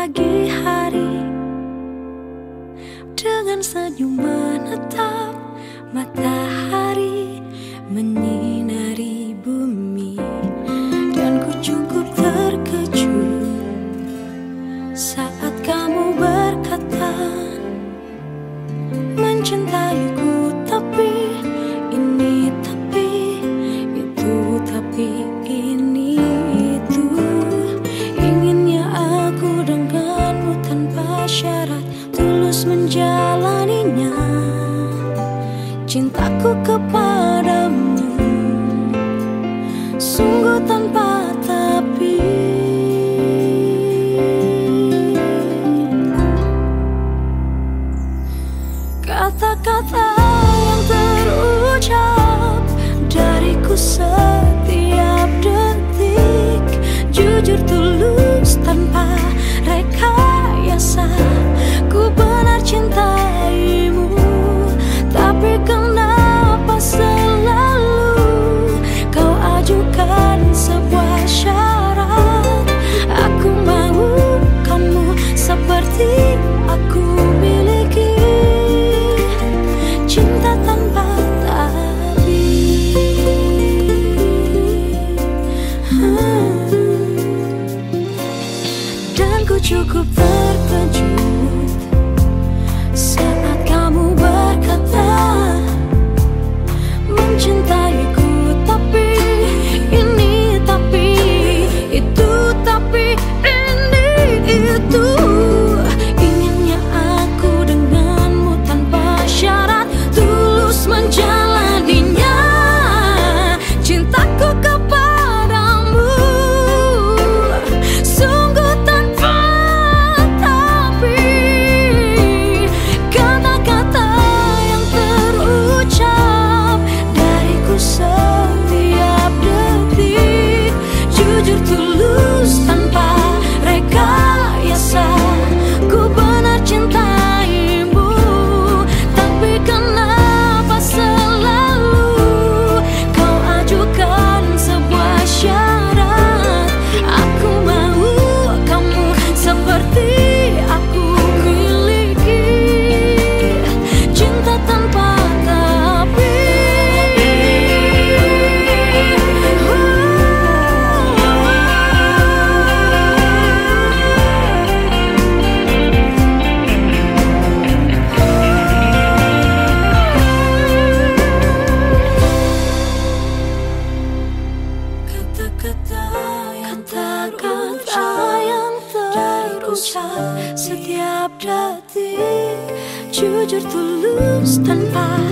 pagi hari dengan senyum menetap. syarat tulus menjalaninya. Cintaku kepadamu Sungguh tanpa tapi. Kata-kata yang terucap Dariku sendiri cukup akan sayang terucap setiap detik. Jujur tulus tanpa